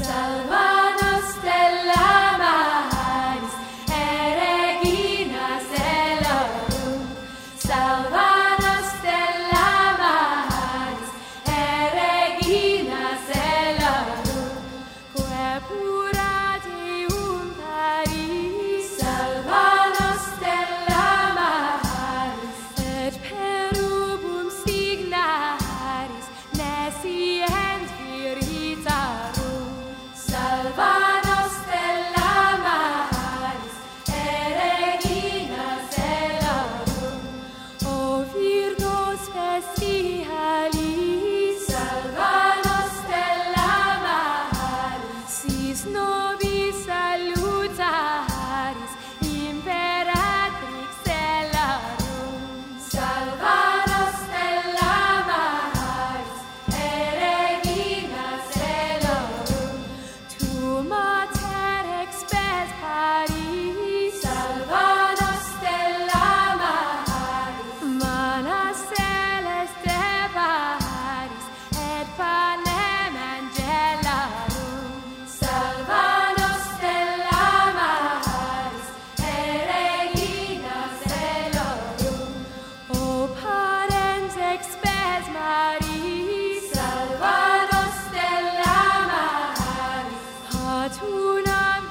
Stop. I see. Salvados de la Maharis, hat unam